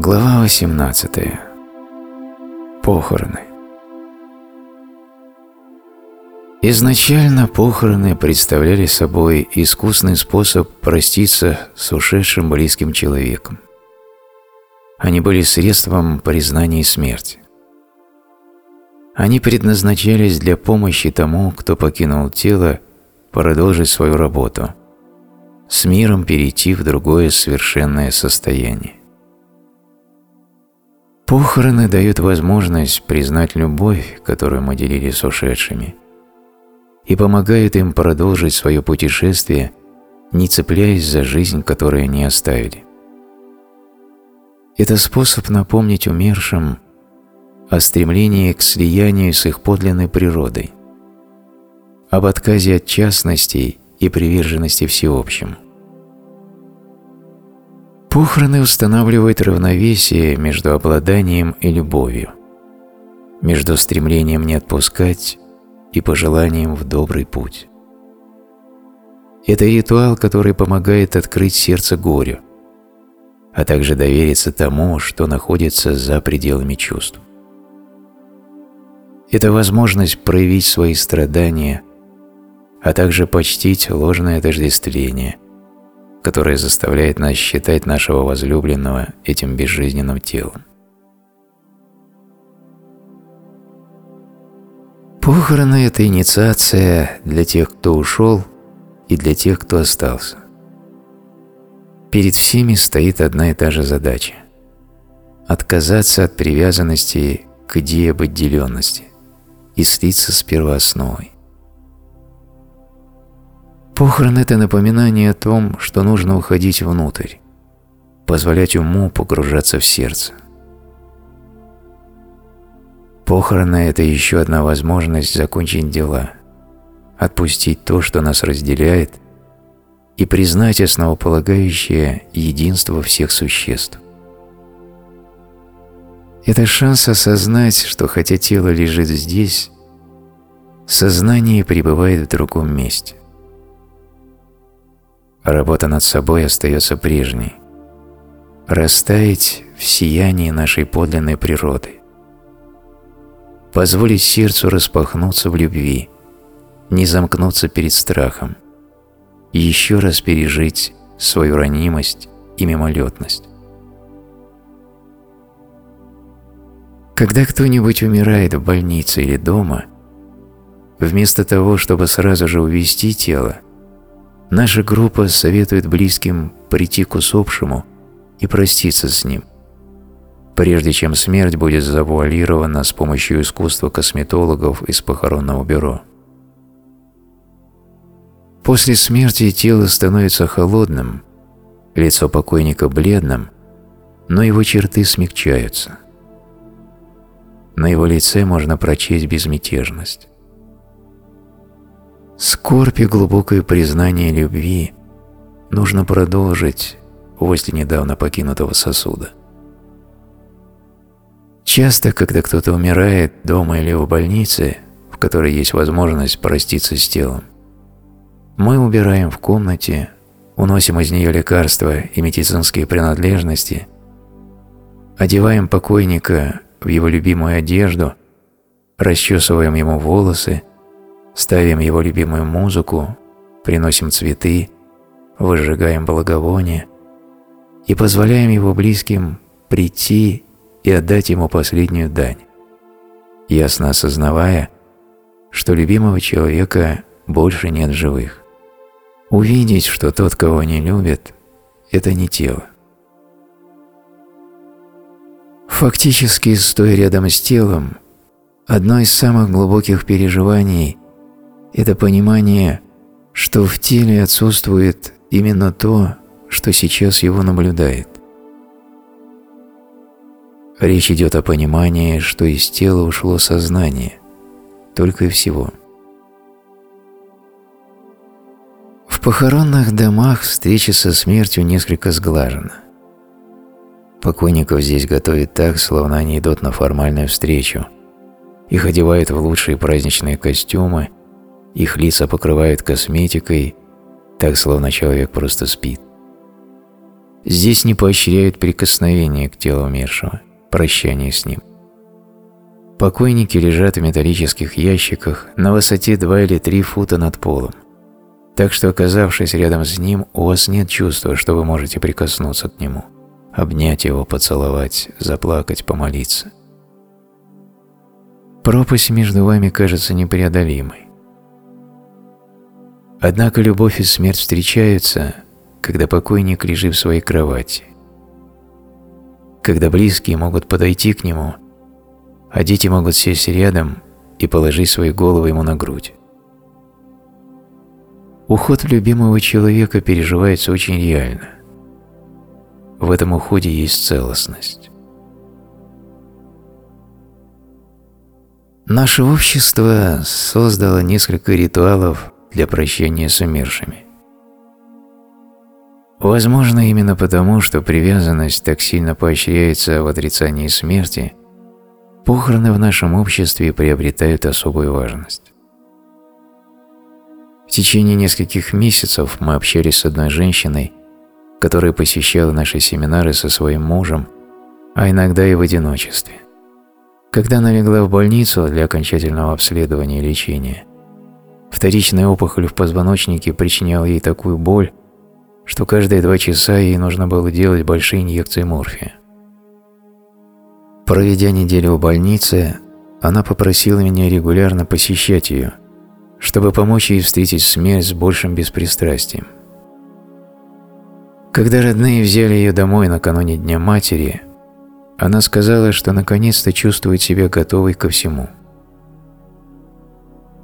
Глава 18. Похороны. Изначально похороны представляли собой искусный способ проститься с ушедшим близким человеком. Они были средством признания смерти. Они предназначались для помощи тому, кто покинул тело, продолжить свою работу, с миром перейти в другое совершенное состояние. Похороны дают возможность признать любовь, которую мы делили с ушедшими, и помогают им продолжить свое путешествие, не цепляясь за жизнь, которую они оставили. Это способ напомнить умершим о стремлении к слиянию с их подлинной природой, об отказе от частностей и приверженности всеобщему. Похороны устанавливают равновесие между обладанием и любовью, между стремлением не отпускать и пожеланием в добрый путь. Это ритуал, который помогает открыть сердце горю, а также довериться тому, что находится за пределами чувств. Это возможность проявить свои страдания, а также почтить ложное отождествление – которое заставляет нас считать нашего возлюбленного этим безжизненным телом. Похороны – это инициация для тех, кто ушел, и для тех, кто остался. Перед всеми стоит одна и та же задача – отказаться от привязанности к идее об отделенности и слиться с первоосновой. Похорон – это напоминание о том, что нужно уходить внутрь, позволять уму погружаться в сердце. Похороны – это еще одна возможность закончить дела, отпустить то, что нас разделяет, и признать основополагающее единство всех существ. Это шанс осознать, что хотя тело лежит здесь, сознание пребывает в другом месте. Работа над собой остается прежней. Растаять в сиянии нашей подлинной природы. Позволить сердцу распахнуться в любви, не замкнуться перед страхом, еще раз пережить свою ранимость и мимолетность. Когда кто-нибудь умирает в больнице или дома, вместо того, чтобы сразу же увести тело, Наша группа советует близким прийти к усопшему и проститься с ним, прежде чем смерть будет завуалирована с помощью искусства косметологов из похоронного бюро. После смерти тело становится холодным, лицо покойника бледным, но его черты смягчаются. На его лице можно прочесть безмятежность. Скорбь и глубокое признание любви нужно продолжить возле недавно покинутого сосуда. Часто, когда кто-то умирает дома или в больнице, в которой есть возможность проститься с телом, мы убираем в комнате, уносим из нее лекарства и медицинские принадлежности, одеваем покойника в его любимую одежду, расчесываем ему волосы, ставим его любимую музыку, приносим цветы, выжигаем благовония и позволяем его близким прийти и отдать ему последнюю дань, ясно осознавая, что любимого человека больше нет живых. Увидеть, что тот, кого они любят, это не тело. Фактически, стоя рядом с телом, одно из самых глубоких переживаний это понимание, что в теле отсутствует именно то, что сейчас его наблюдает. Речь идет о понимании, что из тела ушло сознание, только и всего. В похоронных домах встреча со смертью несколько сглажена. Покойников здесь готовят так, словно они идут на формальную встречу. Их одевают в лучшие праздничные костюмы их лица покрывают косметикой, так словно человек просто спит. Здесь не поощряют прикосновение к телу умершего, прощание с ним. Покойники лежат в металлических ящиках на высоте 2 или 3 фута над полом. Так что, оказавшись рядом с ним, у вас нет чувства, что вы можете прикоснуться к нему, обнять его, поцеловать, заплакать, помолиться. Пропасть между вами кажется непреодолимой. Однако любовь и смерть встречаются, когда покойник лежит в своей кровати. Когда близкие могут подойти к нему – а дети могут сесть рядом и положить свои головы ему на грудь. Уход любимого человека переживается очень реально. В этом уходе есть целостность. Наше общество создало несколько ритуалов для прощения с умершими. Возможно, именно потому, что привязанность так сильно поощряется в отрицании смерти – Похороны в нашем обществе приобретают особую важность. В течение нескольких месяцев мы общались с одной женщиной, которая посещала наши семинары со своим мужем, а иногда и в одиночестве. Когда она легла в больницу для окончательного обследования и лечения, вторичная опухоль в позвоночнике причиняла ей такую боль, что каждые два часа ей нужно было делать большие инъекции морфия. Проведя неделю в больнице, она попросила меня регулярно посещать ее, чтобы помочь ей встретить смерть с большим беспристрастием. Когда родные взяли ее домой накануне Дня Матери, она сказала, что наконец-то чувствует себя готовой ко всему.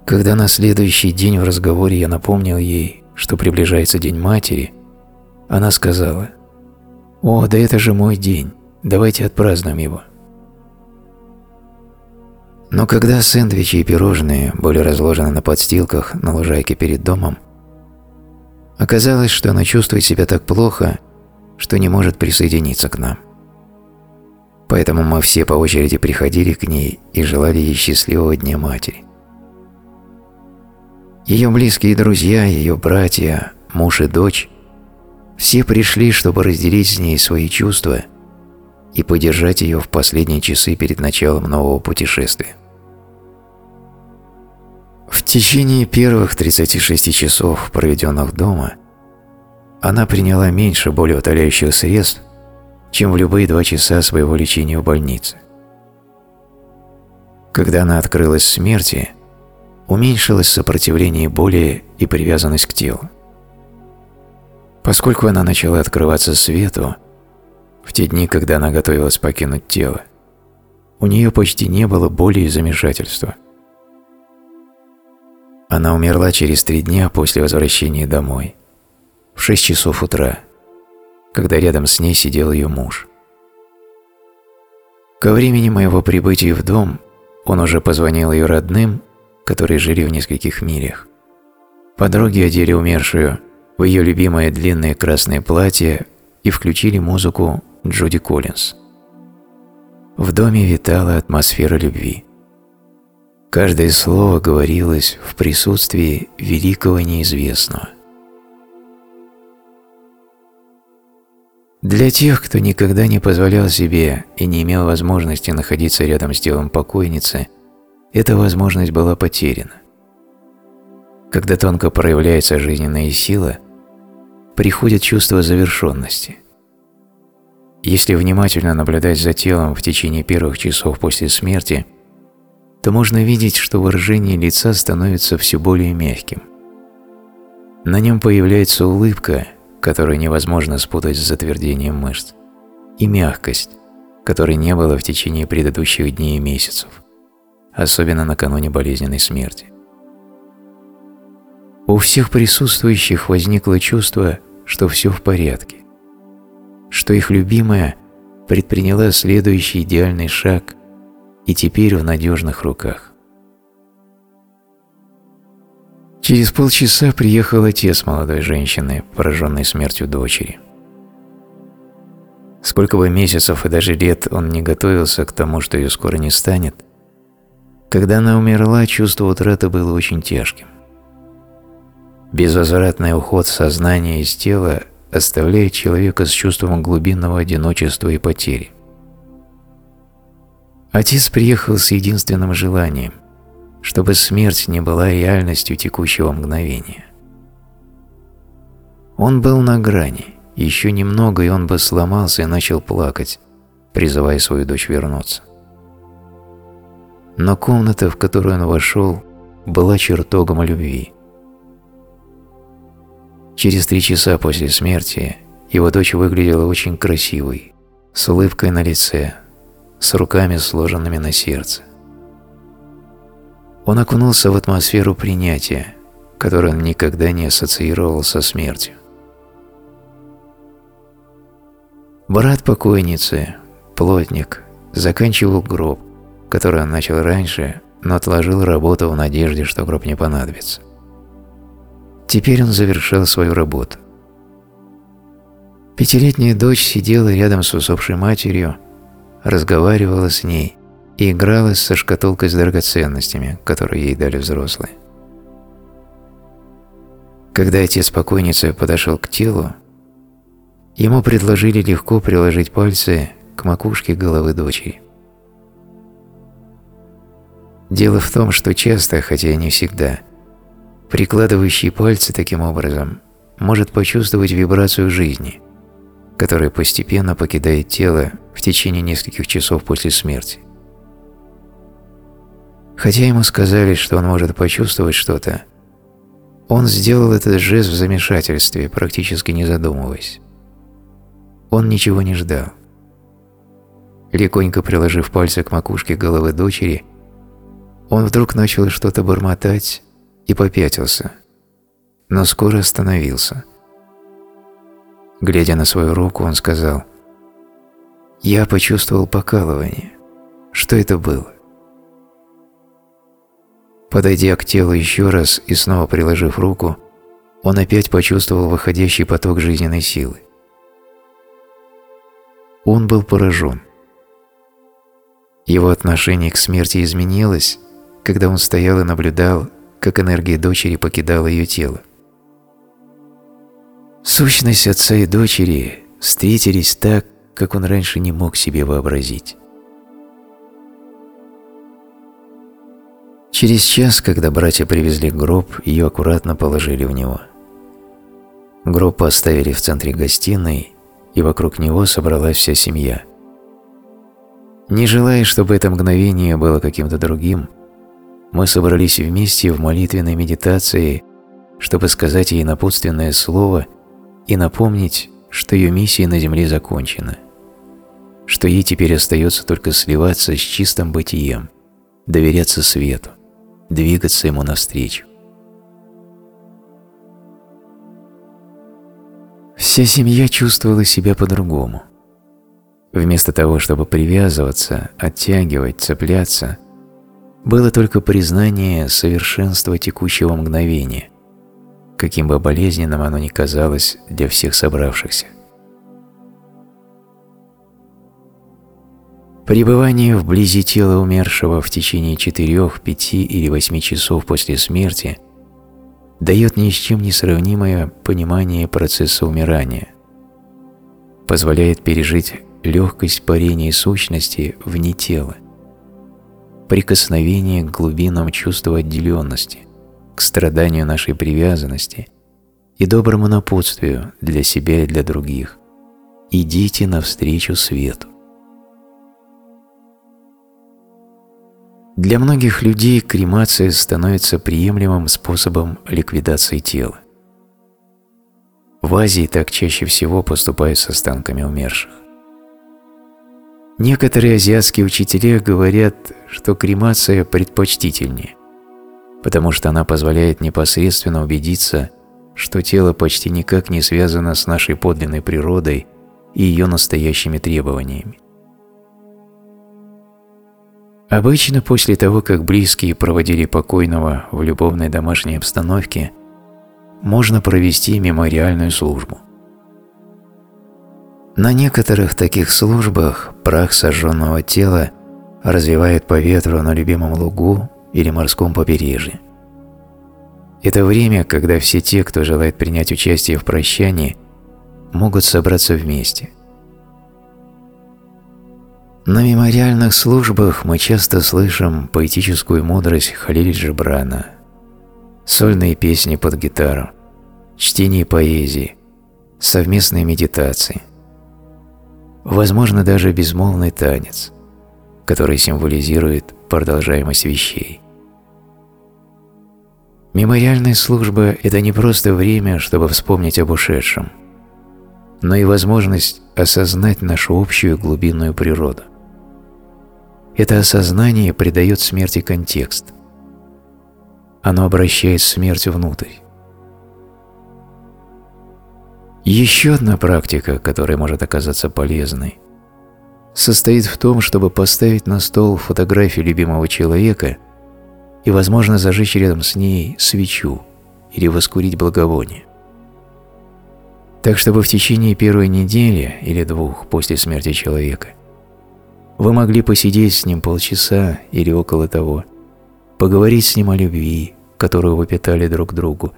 Когда на следующий день в разговоре я напомнил ей, что приближается День Матери, она сказала, «О, да это же мой день, давайте отпразднуем его». Но когда сэндвичи и пирожные были разложены на подстилках на лужайке перед домом, оказалось, что она чувствует себя так плохо, что не может присоединиться к нам. Поэтому мы все по очереди приходили к ней и желали ей счастливого Дня Матери. Ее близкие друзья, ее братья, муж и дочь – все пришли, чтобы разделить с ней свои чувства и поддержать ее в последние часы перед началом нового путешествия. В течение первых 36 часов, проведенных дома, она приняла меньше более утоляющих средств, чем в любые два часа своего лечения в больнице. Когда она открылась смерти, уменьшилось сопротивление боли и привязанность к телу. Поскольку она начала открываться свету, в те дни, когда она готовилась покинуть тело, у нее почти не было боли и замешательства. Она умерла через три дня после возвращения домой, в шесть часов утра, когда рядом с ней сидел ее муж. Ко времени моего прибытия в дом он уже позвонил ее родным, которые жили в нескольких милях. Подруги одели умершую в ее любимое длинное красное платье и включили музыку Джуди Коллинз. В доме витала атмосфера любви. Каждое слово говорилось в присутствии великого неизвестного. Для тех, кто никогда не позволял себе и не имел возможности находиться рядом с телом покойницы, эта возможность была потеряна. Когда тонко проявляется жизненная сила, приходит чувство завершенности. Если внимательно наблюдать за телом в течение первых часов после смерти – то можно видеть, что выражение лица становится все более мягким. На нем появляется улыбка, которую невозможно спутать с затвердением мышц, и мягкость, которой не было в течение предыдущих дней и месяцев, особенно накануне болезненной смерти. У всех присутствующих возникло чувство, что все в порядке, что их любимая предприняла следующий идеальный шаг и теперь в надежных руках. Через полчаса приехал отец молодой женщины, пораженной смертью дочери. Сколько бы месяцев и даже лет он не готовился к тому, что ее скоро не станет, когда она умерла, чувство утраты было очень тяжким. Безвозвратный уход сознания из тела оставляет человека с чувством глубинного одиночества и потери. Отец приехал с единственным желанием, чтобы смерть не была реальностью текущего мгновения. Он был на грани, еще немного, и он бы сломался и начал плакать, призывая свою дочь вернуться. Но комната, в которую он вошел, была чертогом любви. Через три часа после смерти его дочь выглядела очень красивой, с улыбкой на лице, с руками сложенными на сердце. Он окунулся в атмосферу принятия, которую он никогда не ассоциировал со смертью. Брат покойницы, плотник, заканчивал гроб, который он начал раньше, но отложил работу в надежде, что гроб не понадобится. Теперь он завершил свою работу. Пятилетняя дочь сидела рядом с усопшей матерью, разговаривала с ней и играла со шкатулкой с драгоценностями, которые ей дали взрослые. Когда отец покойницы подошел к телу, ему предложили легко приложить пальцы к макушке головы дочери. Дело в том, что часто, хотя и не всегда, прикладывающий пальцы таким образом может почувствовать вибрацию жизни, которая постепенно покидает тело в течение нескольких часов после смерти. Хотя ему сказали, что он может почувствовать что-то, он сделал этот жест в замешательстве, практически не задумываясь. Он ничего не ждал. Легонько приложив пальцы к макушке головы дочери, он вдруг начал что-то бормотать и попятился, но скоро остановился. Глядя на свою руку, он сказал, «Я почувствовал покалывание. Что это было?» Подойдя к телу еще раз и снова приложив руку, он опять почувствовал выходящий поток жизненной силы. Он был поражен. Его отношение к смерти изменилось, когда он стоял и наблюдал, как энергия дочери покидала ее тело. Сущность отца и дочери встретились так, как он раньше не мог себе вообразить. Через час, когда братья привезли гроб, ее аккуратно положили в него. Гроб поставили в центре гостиной, и вокруг него собралась вся семья. Не желая, чтобы это мгновение было каким-то другим, мы собрались вместе в молитвенной медитации, чтобы сказать ей напутственное слово и напомнить, что ее миссия на Земле закончена, что ей теперь остается только сливаться с чистым бытием, доверяться свету, двигаться ему навстречу. Вся семья чувствовала себя по-другому. Вместо того, чтобы привязываться, оттягивать, цепляться, было только признание совершенства текущего мгновения, каким бы болезненным оно ни казалось для всех собравшихся. Пребывание вблизи тела умершего в течение четырех, пяти или восьми часов после смерти дает ни с чем не сравнимое понимание процесса умирания, позволяет пережить легкость парения сущности вне тела, прикосновение к глубинам чувства отделенности, к страданию нашей привязанности и доброму напутствию для себя и для других. Идите навстречу свету. Для многих людей кремация становится приемлемым способом ликвидации тела. В Азии так чаще всего поступают с останками умерших. Некоторые азиатские учителя говорят, что кремация предпочтительнее, потому что она позволяет непосредственно убедиться, что тело почти никак не связано с нашей подлинной природой и ее настоящими требованиями. Обычно после того, как близкие проводили покойного в любовной домашней обстановке, можно провести мемориальную службу – на некоторых таких службах прах сожженного тела развивают по ветру на любимом лугу или морском побережье. Это время, когда все те, кто желает принять участие в прощании, могут собраться вместе. На мемориальных службах мы часто слышим поэтическую мудрость Халиль Джибрана, сольные песни под гитару, чтение поэзии, совместные медитации, возможно даже безмолвный танец, который символизирует продолжаемость вещей. Мемориальная служба – это не просто время, чтобы вспомнить об ушедшем, но и возможность осознать нашу общую глубинную природу. Это осознание придает смерти контекст. Оно обращает смерть внутрь. Еще одна практика, которая может оказаться полезной, состоит в том, чтобы поставить на стол фотографию любимого человека и, возможно, зажечь рядом с ней свечу или воскурить благовоние. Так, чтобы в течение первой недели или двух после смерти человека – вы могли посидеть с ним полчаса или около того, поговорить с ним о любви, которую вы питали друг другу,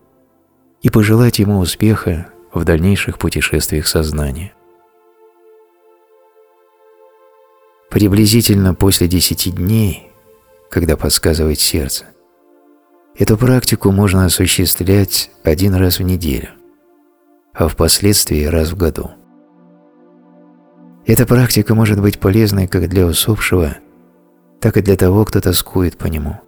и пожелать ему успеха в дальнейших путешествиях сознания. Приблизительно после десяти дней, когда подсказывает сердце, эту практику можно осуществлять один раз в неделю, а впоследствии раз в году. Эта практика может быть полезной как для усопшего, так и для того, кто тоскует по нему,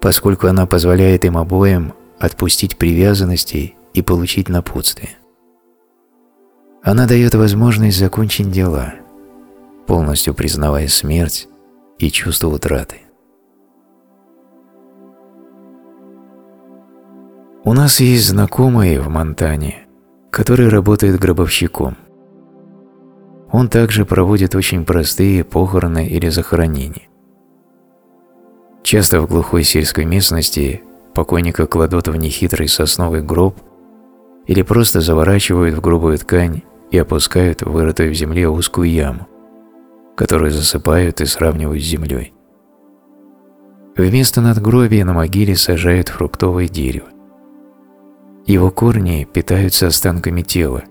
поскольку она позволяет им обоим отпустить привязанности и получить напутствие. Она дает возможность закончить дела, полностью признавая смерть и чувство утраты. У нас есть знакомые в Монтане, который работает гробовщиком – он также проводит очень простые похороны или захоронения. Часто в глухой сельской местности покойника кладут в нехитрый сосновый гроб или просто заворачивают в грубую ткань и опускают в вырытую в земле узкую яму, которую засыпают и сравнивают с землей. Вместо надгробия на могиле сажают фруктовое дерево. Его корни питаются останками тела,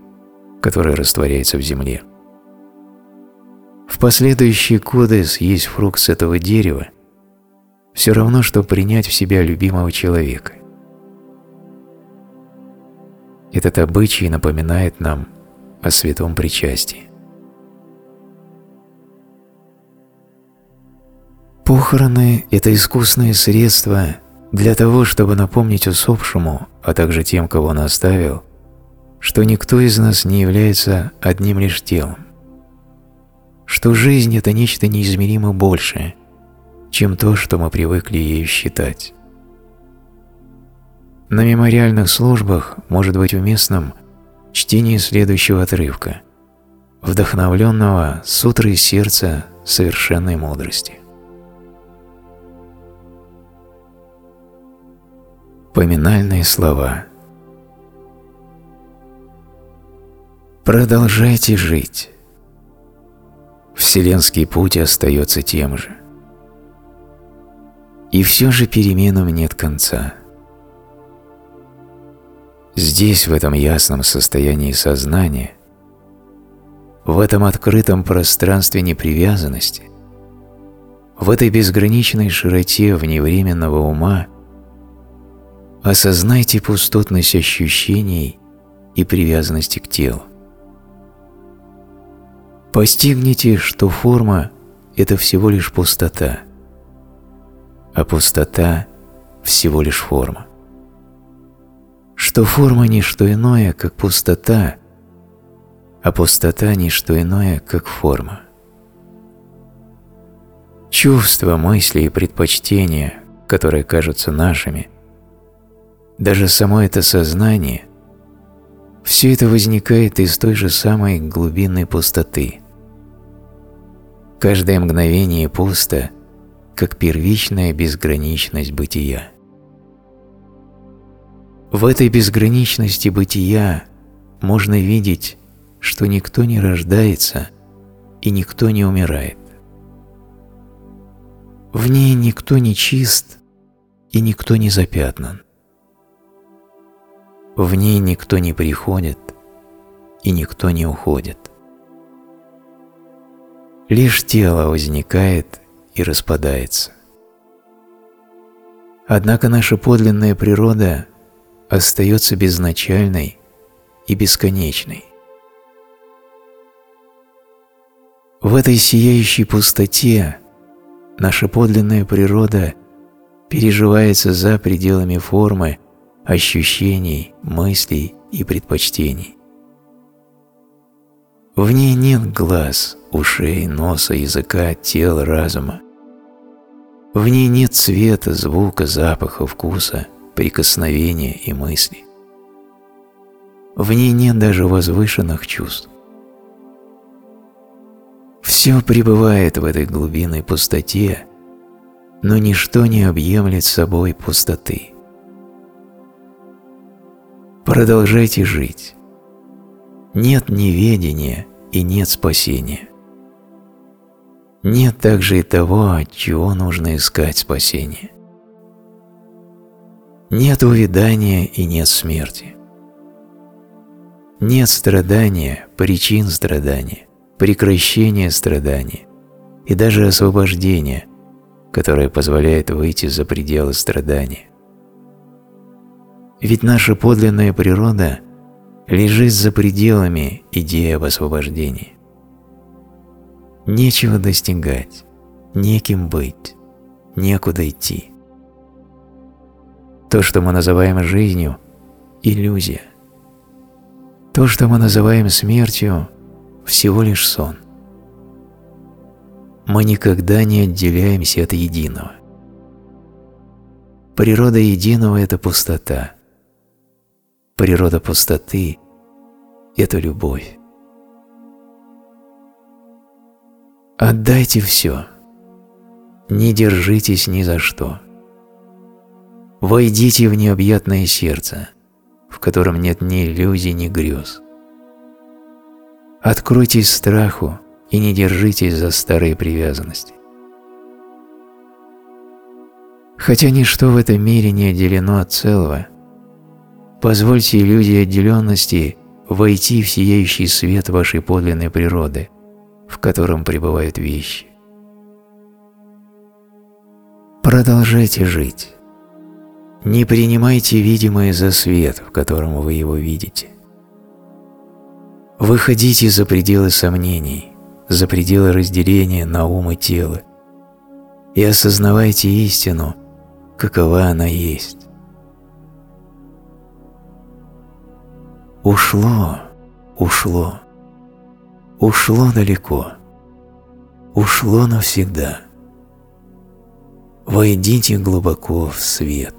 которое растворяется в земле. В последующие годы съесть фрукт с этого дерева все равно, что принять в себя любимого человека. Этот обычай напоминает нам о святом причастии. Похороны – это искусное средство для того, чтобы напомнить усопшему, а также тем, кого он оставил, что никто из нас не является одним лишь телом что жизнь – это нечто неизмеримо большее, чем то, что мы привыкли ею считать. На мемориальных службах может быть уместным чтение следующего отрывка, вдохновленного сутрой сердца совершенной мудрости. Поминальные слова Продолжайте жить вселенский путь остается тем же. И все же переменам нет конца. Здесь, в этом ясном состоянии сознания, в этом открытом пространстве непривязанности, в этой безграничной широте вневременного ума осознайте пустотность ощущений и привязанности к телу. Постигните, что форма – это всего лишь пустота, а пустота – всего лишь форма. Что форма – не что иное, как пустота, а пустота – не что иное, как форма. Чувства, мысли и предпочтения, которые кажутся нашими, даже само это сознание – все это возникает из той же самой глубинной пустоты – Каждое мгновение пусто, как первичная безграничность бытия. В этой безграничности бытия можно видеть, что никто не рождается и никто не умирает. В ней никто не чист и никто не запятнан. В ней никто не приходит и никто не уходит. Лишь тело возникает и распадается. Однако наша подлинная природа остается безначальной и бесконечной. В этой сияющей пустоте наша подлинная природа переживается за пределами формы, ощущений, мыслей и предпочтений. В ней нет глаз, ушей, носа, языка, тела, разума. В ней нет цвета, звука, запаха, вкуса, прикосновения и мысли. В ней нет даже возвышенных чувств. Все пребывает в этой глубинной пустоте, но ничто не объемлет собой пустоты. Продолжайте жить. Нет неведения и нет спасения. Нет также и того, от чего нужно искать спасение. Нет увядания и нет смерти. Нет страдания, причин страдания, прекращения страдания и даже освобождения, которое позволяет выйти за пределы страдания. Ведь наша подлинная природа лежит за пределами идеи об освобождении. Нечего достигать, неким быть, некуда идти. То, что мы называем жизнью – иллюзия. То, что мы называем смертью – всего лишь сон. Мы никогда не отделяемся от единого. Природа единого – это пустота. Природа пустоты – это любовь. Отдайте все. Не держитесь ни за что. Войдите в необъятное сердце, в котором нет ни иллюзий, ни грез. Откройтесь страху и не держитесь за старые привязанности. Хотя ничто в этом мире не отделено от целого, позвольте иллюзии отделенности войти в сияющий свет вашей подлинной природы – в котором пребывают вещи. Продолжайте жить. Не принимайте видимое за свет, в котором вы его видите. Выходите за пределы сомнений, за пределы разделения на ум и тело и осознавайте истину, какова она есть. Ушло, ушло ушло далеко, ушло навсегда. Войдите глубоко в свет.